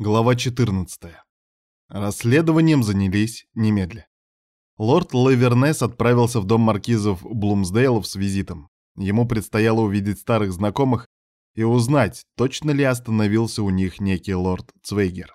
Глава 14. Расследованием занялись немедля. Лорд Лавернес отправился в дом маркизов Блумсдейлов с визитом. Ему предстояло увидеть старых знакомых и узнать, точно ли остановился у них некий лорд Цвейгер.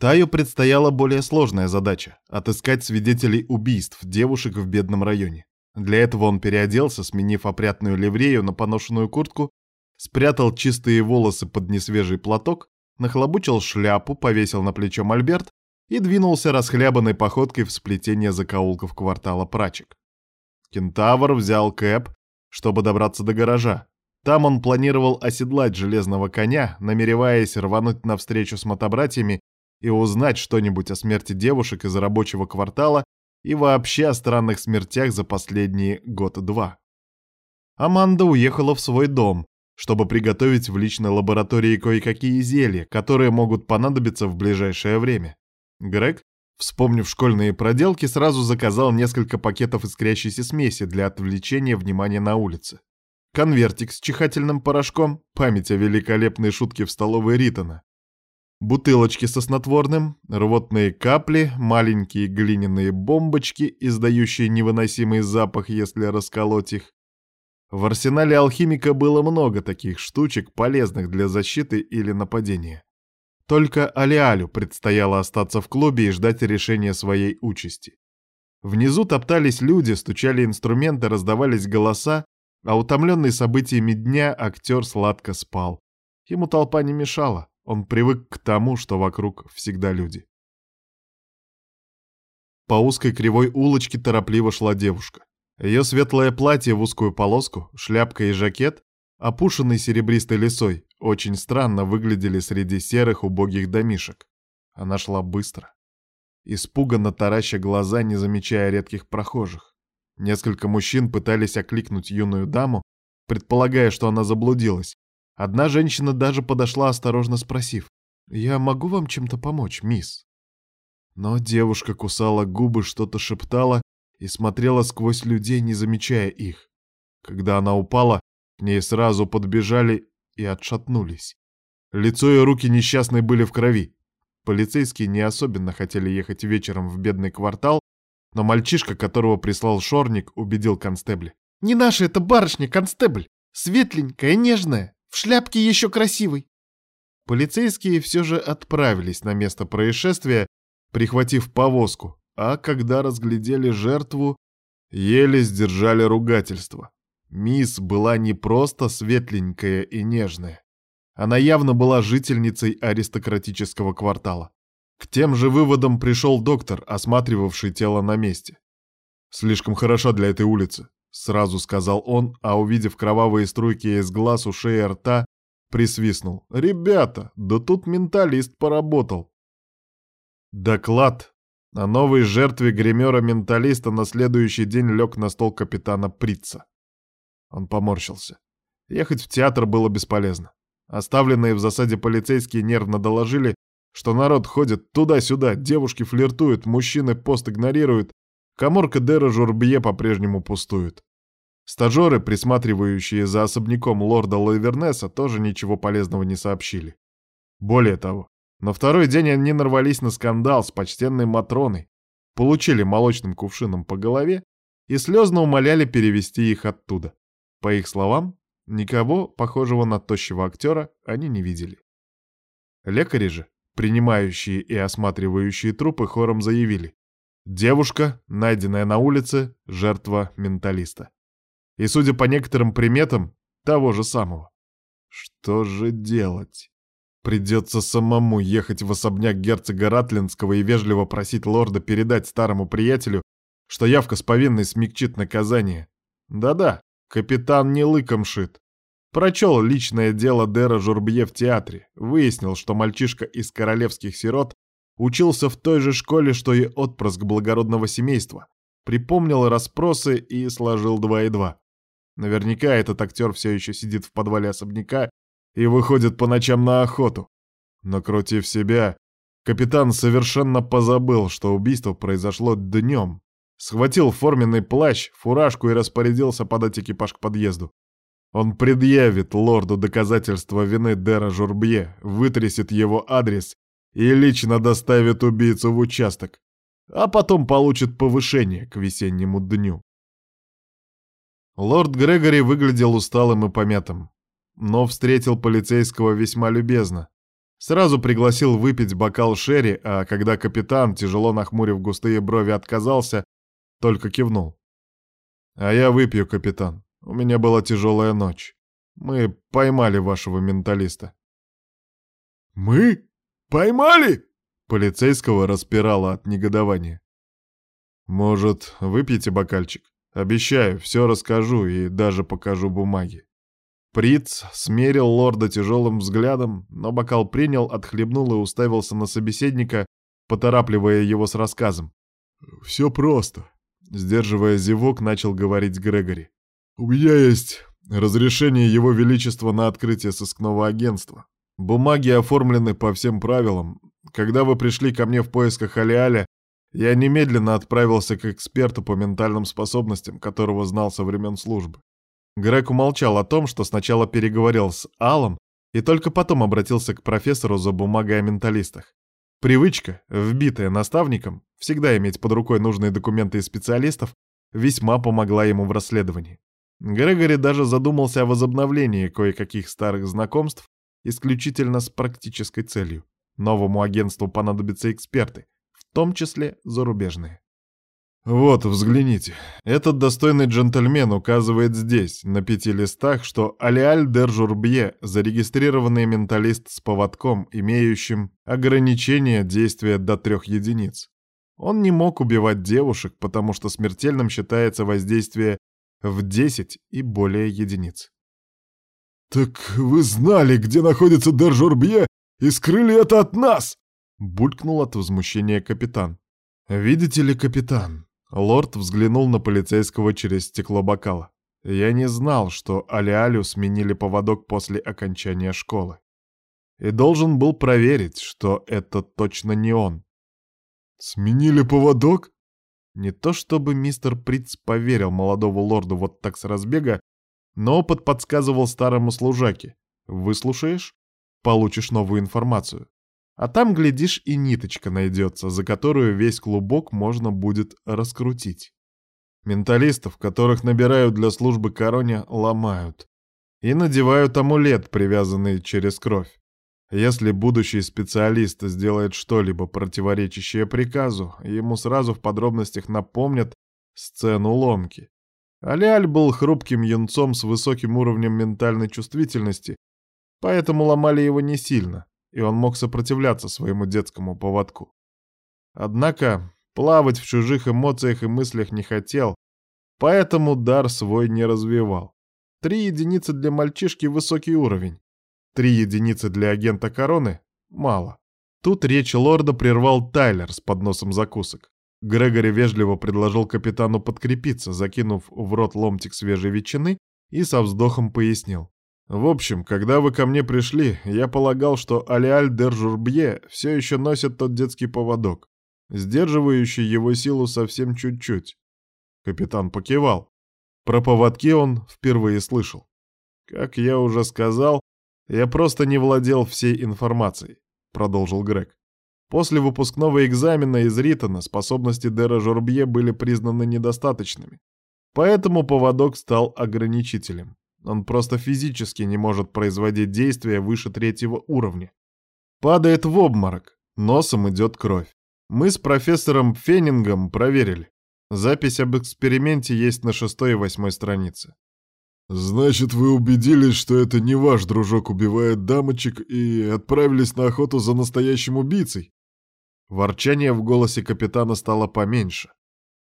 Таю предстояла более сложная задача — отыскать свидетелей убийств девушек в бедном районе. Для этого он переоделся, сменив опрятную ливрею на поношенную куртку, спрятал чистые волосы под несвежий платок нахлобучил шляпу, повесил на плечо мольберт и двинулся расхлябанной походкой в сплетение закоулков квартала прачек. Кентавр взял кэп, чтобы добраться до гаража. Там он планировал оседлать железного коня, намереваясь рвануть навстречу с мотобратьями и узнать что-нибудь о смерти девушек из рабочего квартала и вообще о странных смертях за последние год-два. Аманда уехала в свой дом, чтобы приготовить в личной лаборатории кое-какие зелья, которые могут понадобиться в ближайшее время. Грег, вспомнив школьные проделки, сразу заказал несколько пакетов искрящейся смеси для отвлечения внимания на улице. Конвертик с чихательным порошком, память о великолепной шутке в столовой Ритона. Бутылочки со снотворным, рвотные капли, маленькие глиняные бомбочки, издающие невыносимый запах, если расколоть их, в арсенале алхимика было много таких штучек, полезных для защиты или нападения. Только Алиалю предстояло остаться в клубе и ждать решения своей участи. Внизу топтались люди, стучали инструменты, раздавались голоса, а утомленный событиями дня актер сладко спал. Ему толпа не мешала, он привык к тому, что вокруг всегда люди. По узкой кривой улочке торопливо шла девушка. Ее светлое платье в узкую полоску, шляпка и жакет, опушенный серебристой лисой, очень странно выглядели среди серых убогих домишек. Она шла быстро. Испуганно тараща глаза, не замечая редких прохожих. Несколько мужчин пытались окликнуть юную даму, предполагая, что она заблудилась. Одна женщина даже подошла, осторожно спросив, «Я могу вам чем-то помочь, мисс?» Но девушка кусала губы, что-то шептала и смотрела сквозь людей, не замечая их. Когда она упала, к ней сразу подбежали и отшатнулись. Лицо и руки несчастной были в крови. Полицейские не особенно хотели ехать вечером в бедный квартал, но мальчишка, которого прислал Шорник, убедил констебля. «Не наша это барышня, констебль! Светленькая, нежная, в шляпке еще красивой!» Полицейские все же отправились на место происшествия, прихватив повозку, а когда разглядели жертву, еле сдержали ругательство. Мисс была не просто светленькая и нежная. Она явно была жительницей аристократического квартала. К тем же выводам пришел доктор, осматривавший тело на месте. «Слишком хорошо для этой улицы», — сразу сказал он, а увидев кровавые струйки из глаз, ушей и рта, присвистнул. «Ребята, да тут менталист поработал». Доклад о новой жертве гримера-менталиста на следующий день лег на стол капитана Прица. Он поморщился. Ехать в театр было бесполезно. Оставленные в засаде полицейские нервно доложили, что народ ходит туда-сюда, девушки флиртуют, мужчины пост игнорируют, коморка Дера Журбье по-прежнему пустует. Стажеры, присматривающие за особняком лорда Лавернеса, тоже ничего полезного не сообщили. Более того, на второй день они нарвались на скандал с почтенной Матроной, получили молочным кувшином по голове и слезно умоляли перевести их оттуда. По их словам, никого, похожего на тощего актера, они не видели. Лекари же, принимающие и осматривающие трупы, хором заявили. Девушка, найденная на улице, жертва менталиста. И, судя по некоторым приметам, того же самого. Что же делать? Придется самому ехать в особняк герцога Ратлинского и вежливо просить лорда передать старому приятелю, что явка с повинной смягчит наказание. Да-да, капитан не лыком шит. Прочел личное дело Дера Журбье в театре, выяснил, что мальчишка из королевских сирот учился в той же школе, что и отпрыск благородного семейства, припомнил расспросы и сложил два и два. Наверняка этот актер все еще сидит в подвале особняка и выходит по ночам на охоту. Но крутив себя, капитан совершенно позабыл, что убийство произошло днем. Схватил форменный плащ, фуражку и распорядился подать экипаж к подъезду. Он предъявит лорду доказательства вины Дера Журбье, вытрясет его адрес и лично доставит убийцу в участок, а потом получит повышение к весеннему дню. Лорд Грегори выглядел усталым и помятым, но встретил полицейского весьма любезно. Сразу пригласил выпить бокал шерри, а когда капитан, тяжело нахмурив густые брови, отказался, только кивнул. «А я выпью, капитан. У меня была тяжелая ночь. Мы поймали вашего менталиста». «Мы? Поймали?» Полицейского распирало от негодования. «Может, выпьете бокальчик? Обещаю, все расскажу и даже покажу бумаги». Приц смерил лорда тяжелым взглядом, но бокал принял, отхлебнул и уставился на собеседника, поторапливая его с рассказом. «Все просто», — сдерживая зевок, начал говорить Грегори. «У меня есть разрешение Его Величества на открытие сыскного агентства. Бумаги оформлены по всем правилам. Когда вы пришли ко мне в поисках Алиаля, я немедленно отправился к эксперту по ментальным способностям, которого знал со времен службы. Грег умолчал о том, что сначала переговорил с Аллом и только потом обратился к профессору за бумагой о менталистах. Привычка, вбитая наставником, всегда иметь под рукой нужные документы и специалистов, весьма помогла ему в расследовании. Грегори даже задумался о возобновлении кое-каких старых знакомств исключительно с практической целью. Новому агентству понадобятся эксперты, в том числе зарубежные. Вот, взгляните. Этот достойный джентльмен указывает здесь, на пяти листах, что Алиаль дер Журбье — зарегистрированный менталист с поводком, имеющим ограничение действия до трех единиц. Он не мог убивать девушек, потому что смертельным считается воздействие в 10 и более единиц. «Так вы знали, где находится дер Журбье, и скрыли это от нас!» — булькнул от возмущения капитан. «Видите ли, капитан, Лорд взглянул на полицейского через стекло бокала. Я не знал, что Алиалю сменили поводок после окончания школы. И должен был проверить, что это точно не он. «Сменили поводок?» Не то чтобы мистер Приц поверил молодому лорду вот так с разбега, но опыт подсказывал старому служаке. Выслушаешь — получишь новую информацию. А там, глядишь, и ниточка найдется, за которую весь клубок можно будет раскрутить. Менталистов, которых набирают для службы короне, ломают. И надевают амулет, привязанный через кровь. Если будущий специалист сделает что-либо противоречащее приказу, ему сразу в подробностях напомнят сцену ломки. Алиаль был хрупким юнцом с высоким уровнем ментальной чувствительности, поэтому ломали его не сильно и он мог сопротивляться своему детскому поводку. Однако плавать в чужих эмоциях и мыслях не хотел, поэтому дар свой не развивал. Три единицы для мальчишки — высокий уровень. Три единицы для агента короны — мало. Тут речь лорда прервал Тайлер с подносом закусок. Грегори вежливо предложил капитану подкрепиться, закинув в рот ломтик свежей ветчины и со вздохом пояснил. В общем, когда вы ко мне пришли, я полагал, что Алиаль дер Журбье все еще носит тот детский поводок, сдерживающий его силу совсем чуть-чуть. Капитан покивал. Про поводки он впервые слышал. Как я уже сказал, я просто не владел всей информацией, продолжил Грег. После выпускного экзамена из Ритона способности Дера Жорбье были признаны недостаточными, поэтому поводок стал ограничителем. Он просто физически не может производить действия выше третьего уровня. Падает в обморок, носом идет кровь. Мы с профессором Феннингом проверили. Запись об эксперименте есть на шестой и восьмой странице. «Значит, вы убедились, что это не ваш дружок убивает дамочек и отправились на охоту за настоящим убийцей?» Ворчание в голосе капитана стало поменьше.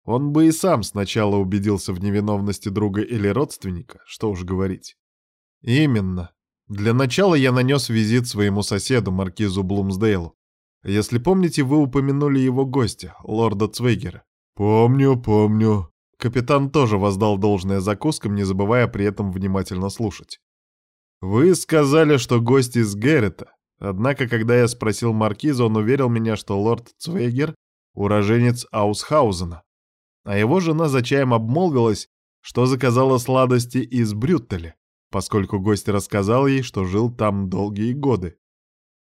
Он бы и сам сначала убедился в невиновности друга или родственника, что уж говорить. Именно. Для начала я нанес визит своему соседу, маркизу Блумсдейлу. Если помните, вы упомянули его гостя, лорда Цвейгера. Помню, помню. Капитан тоже воздал должное закускам, не забывая при этом внимательно слушать. Вы сказали, что гость из Геррета. Однако, когда я спросил маркиза, он уверил меня, что лорд Цвейгер — уроженец Аусхаузена а его жена за чаем обмолвилась, что заказала сладости из Брюттеля. поскольку гость рассказал ей, что жил там долгие годы.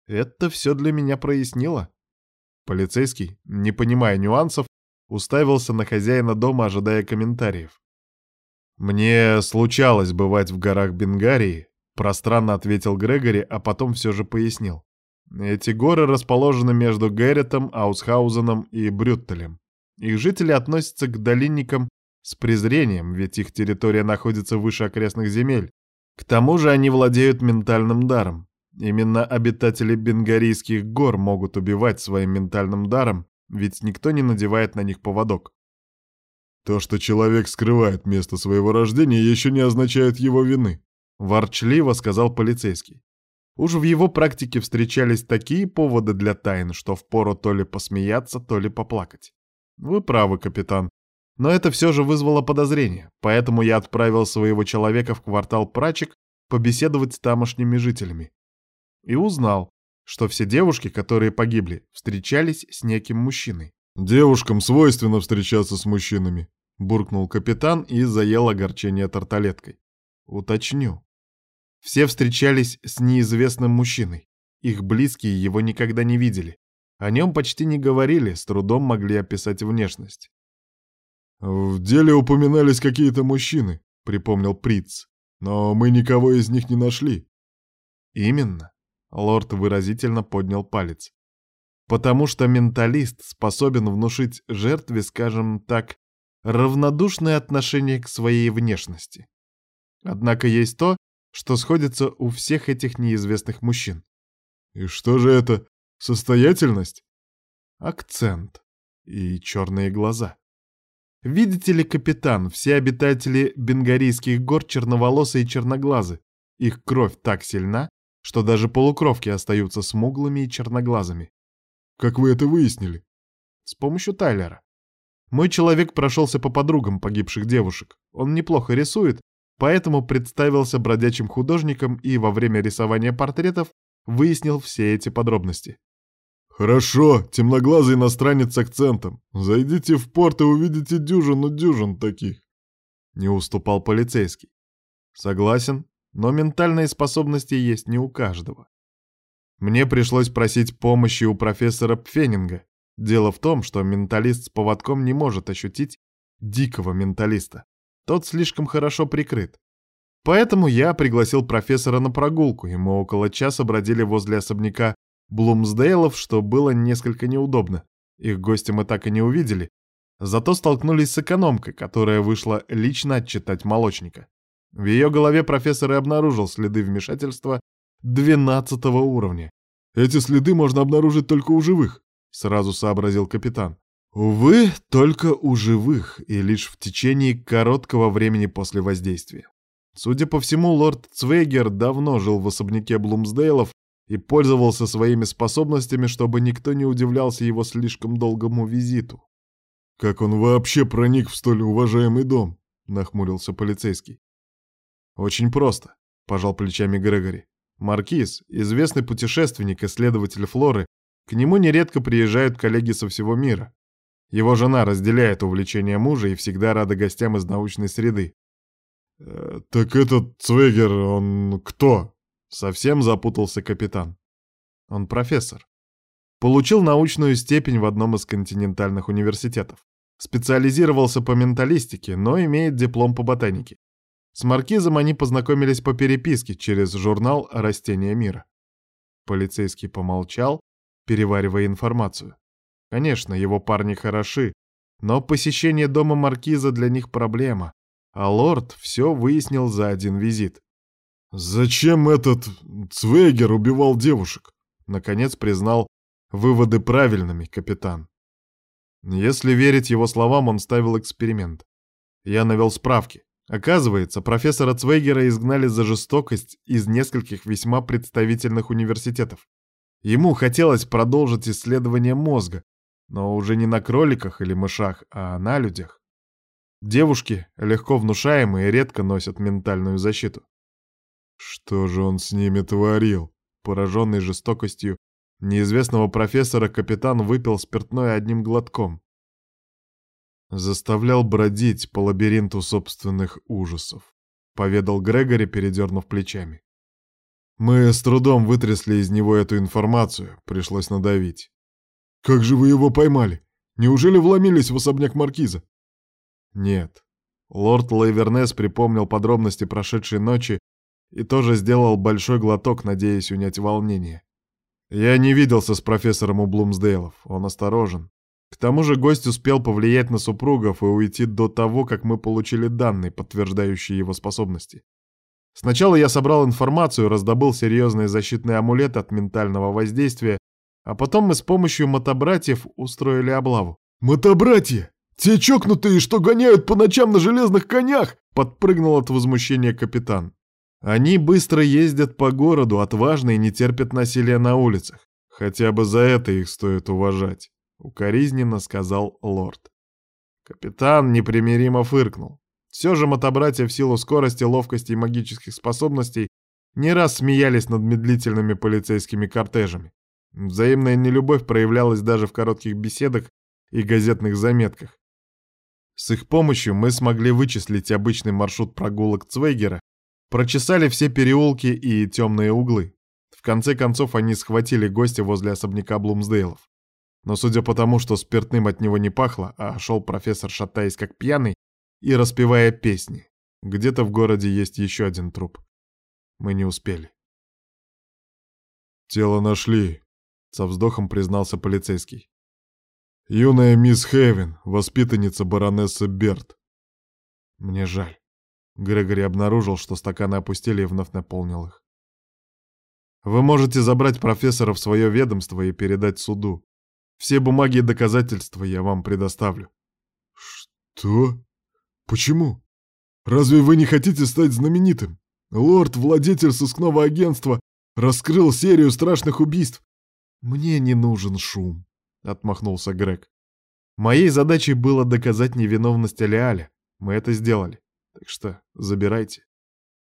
Это все для меня прояснило. Полицейский, не понимая нюансов, уставился на хозяина дома, ожидая комментариев. «Мне случалось бывать в горах Бенгарии», — пространно ответил Грегори, а потом все же пояснил. «Эти горы расположены между Гэрретом, Аусхаузеном и Брюттелем. Их жители относятся к долинникам с презрением, ведь их территория находится выше окрестных земель. К тому же они владеют ментальным даром. Именно обитатели Бенгарийских гор могут убивать своим ментальным даром, ведь никто не надевает на них поводок. То, что человек скрывает место своего рождения, еще не означает его вины, ворчливо сказал полицейский. Уж в его практике встречались такие поводы для тайн, что впору то ли посмеяться, то ли поплакать. Вы правы, капитан. Но это все же вызвало подозрение, поэтому я отправил своего человека в квартал Прачек побеседовать с тамошними жителями. И узнал, что все девушки, которые погибли, встречались с неким мужчиной. «Девушкам свойственно встречаться с мужчинами», — буркнул капитан и заел огорчение тарталеткой. «Уточню. Все встречались с неизвестным мужчиной. Их близкие его никогда не видели. О нем почти не говорили, с трудом могли описать внешность. «В деле упоминались какие-то мужчины», — припомнил Приц. «Но мы никого из них не нашли». «Именно. Лорд выразительно поднял палец. Потому что менталист способен внушить жертве, скажем так, равнодушное отношение к своей внешности. Однако есть то, что сходится у всех этих неизвестных мужчин. И что же это? Состоятельность? Акцент. И черные глаза. Видите ли, капитан, все обитатели Бенгарийских гор черноволосые и черноглазы. Их кровь так сильна, что даже полукровки остаются смуглыми и черноглазыми. Как вы это выяснили? С помощью Тайлера. Мой человек прошелся по подругам погибших девушек. Он неплохо рисует, поэтому представился бродячим художником и во время рисования портретов выяснил все эти подробности. «Хорошо, темноглазый иностранец с акцентом. Зайдите в порт и увидите дюжину дюжин таких». Не уступал полицейский. Согласен, но ментальные способности есть не у каждого. Мне пришлось просить помощи у профессора Пфенинга. Дело в том, что менталист с поводком не может ощутить дикого менталиста. Тот слишком хорошо прикрыт. Поэтому я пригласил профессора на прогулку, и мы около часа бродили возле особняка Блумсдейлов, что было несколько неудобно. Их гости мы так и не увидели. Зато столкнулись с экономкой, которая вышла лично отчитать молочника. В ее голове профессор и обнаружил следы вмешательства 12 уровня. «Эти следы можно обнаружить только у живых», — сразу сообразил капитан. «Увы, только у живых, и лишь в течение короткого времени после воздействия. Судя по всему, лорд Цвейгер давно жил в особняке Блумсдейлов и пользовался своими способностями, чтобы никто не удивлялся его слишком долгому визиту. «Как он вообще проник в столь уважаемый дом?» — нахмурился полицейский. «Очень просто», — пожал плечами Грегори. «Маркиз, известный путешественник, исследователь флоры, к нему нередко приезжают коллеги со всего мира. Его жена разделяет увлечение мужа и всегда рада гостям из научной среды. «Э, «Так этот Цвегер, он кто?» Совсем запутался капитан. Он профессор. Получил научную степень в одном из континентальных университетов. Специализировался по менталистике, но имеет диплом по ботанике. С Маркизом они познакомились по переписке через журнал «Растения мира». Полицейский помолчал, переваривая информацию. Конечно, его парни хороши, но посещение дома Маркиза для них проблема, а лорд все выяснил за один визит. «Зачем этот Цвейгер убивал девушек?» Наконец признал выводы правильными, капитан. Если верить его словам, он ставил эксперимент. Я навел справки. Оказывается, профессора Цвейгера изгнали за жестокость из нескольких весьма представительных университетов. Ему хотелось продолжить исследование мозга, но уже не на кроликах или мышах, а на людях. Девушки, легко внушаемые, редко носят ментальную защиту. Что же он с ними творил? Пораженный жестокостью неизвестного профессора, капитан выпил спиртное одним глотком. Заставлял бродить по лабиринту собственных ужасов. поведал Грегори, передернув плечами. Мы с трудом вытрясли из него эту информацию, пришлось надавить. Как же вы его поймали? Неужели вломились в особняк маркиза? Нет. Лорд Лейвернес припомнил подробности прошедшей ночи и тоже сделал большой глоток, надеясь унять волнение. Я не виделся с профессором у Блумсдейлов, он осторожен. К тому же гость успел повлиять на супругов и уйти до того, как мы получили данные, подтверждающие его способности. Сначала я собрал информацию, раздобыл серьезные защитные амулеты от ментального воздействия, а потом мы с помощью мотобратьев устроили облаву. «Мотобратья? Те чокнутые, что гоняют по ночам на железных конях!» Подпрыгнул от возмущения капитан. Они быстро ездят по городу, отважны и не терпят насилия на улицах. Хотя бы за это их стоит уважать, укоризненно сказал лорд. Капитан непримиримо фыркнул. Все же мотобратья в силу скорости, ловкости и магических способностей не раз смеялись над медлительными полицейскими кортежами. Взаимная нелюбовь проявлялась даже в коротких беседах и газетных заметках. С их помощью мы смогли вычислить обычный маршрут прогулок Цвейгера Прочесали все переулки и темные углы. В конце концов они схватили гостя возле особняка Блумсдейлов. Но судя по тому, что спиртным от него не пахло, а шел профессор, шатаясь как пьяный, и распевая песни. Где-то в городе есть еще один труп. Мы не успели. «Тело нашли», — со вздохом признался полицейский. «Юная мисс Хевен, воспитанница баронессы Берт». «Мне жаль». Грегори обнаружил, что стаканы опустили и вновь наполнил их. «Вы можете забрать профессора в свое ведомство и передать суду. Все бумаги и доказательства я вам предоставлю». «Что? Почему? Разве вы не хотите стать знаменитым? Лорд-владетель сыскного агентства раскрыл серию страшных убийств. Мне не нужен шум», — отмахнулся Грег. «Моей задачей было доказать невиновность Алиаля. Мы это сделали. Так что забирайте.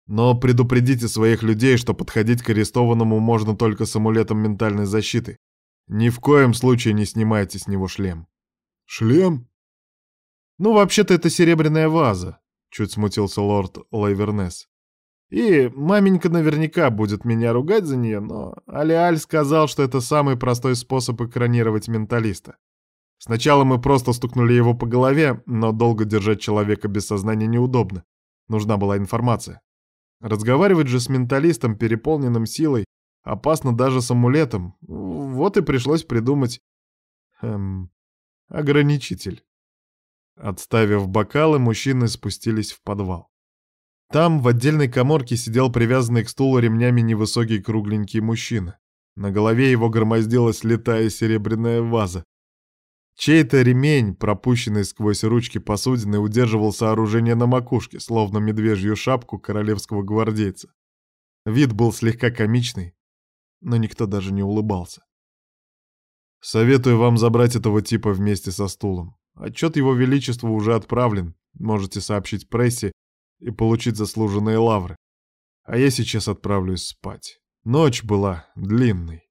Но предупредите своих людей, что подходить к арестованному можно только с амулетом ментальной защиты. Ни в коем случае не снимайте с него шлем. Шлем? Ну, вообще-то это серебряная ваза, чуть смутился лорд Лайвернес. И маменька наверняка будет меня ругать за нее, но Алиаль сказал, что это самый простой способ экранировать менталиста. Сначала мы просто стукнули его по голове, но долго держать человека без сознания неудобно. Нужна была информация. Разговаривать же с менталистом, переполненным силой, опасно даже с амулетом. Вот и пришлось придумать... Эм... Ограничитель. Отставив бокалы, мужчины спустились в подвал. Там в отдельной коморке сидел привязанный к стулу ремнями невысокий кругленький мужчина. На голове его громоздилась летая серебряная ваза. Чей-то ремень, пропущенный сквозь ручки посудины, удерживал сооружение на макушке, словно медвежью шапку королевского гвардейца. Вид был слегка комичный, но никто даже не улыбался. Советую вам забрать этого типа вместе со стулом. Отчет его величества уже отправлен, можете сообщить прессе и получить заслуженные лавры. А я сейчас отправлюсь спать. Ночь была длинной.